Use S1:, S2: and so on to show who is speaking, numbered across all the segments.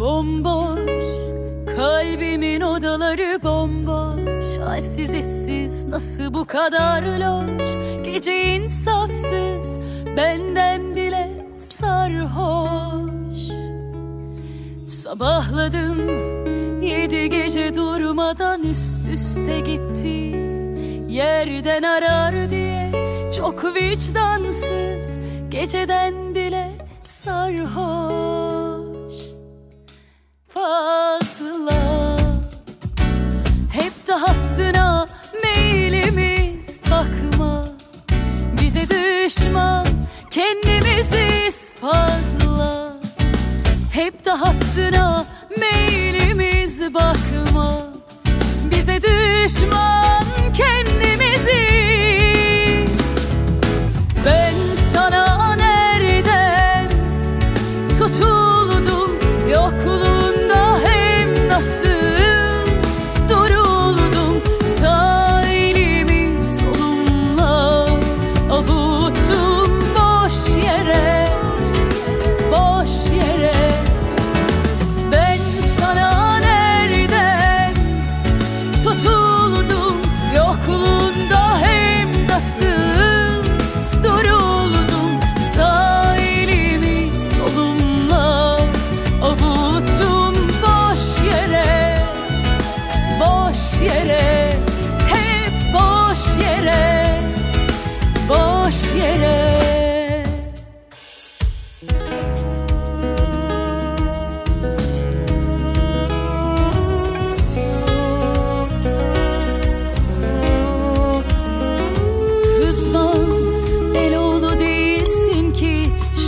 S1: bomboş Kalbimin odaları bomboş. Halsiz işsiz nasıl bu kadar loş? Gece insafsız benden bile sarhoş. Sabahladım yedi gece durmadan üst üste gitti. Yerden arar diye çok vicdansız Geceden bile sarhoş Bize düşman kendimiziz fazla. Hep dahasına meylimiz bakma. Bize düşman kendimiziz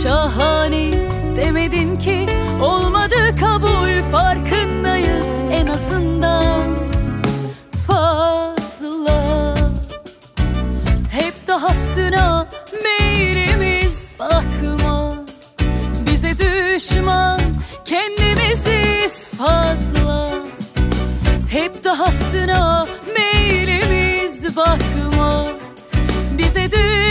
S1: Şahane. Demedin ki Olmadı kabul farkındayız en azından. Fazla. Hep dahasına meylimiz bakma. Bize düşman kendimiziz fazla. Hep dahasına meylimiz bakma. Bize düşman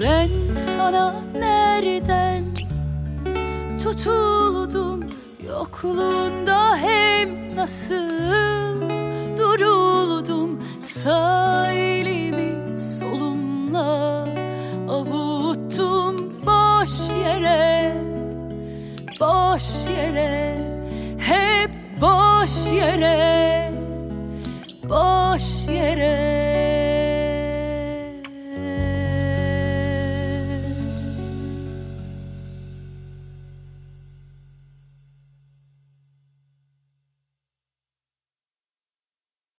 S1: ben sana nereden tutuldum? Yokluğunda hem nasıl duruldum? Sağ elimi solumla avuttum boş yere Boş yere, hep boş yere Boş yere